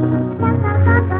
ハハハハ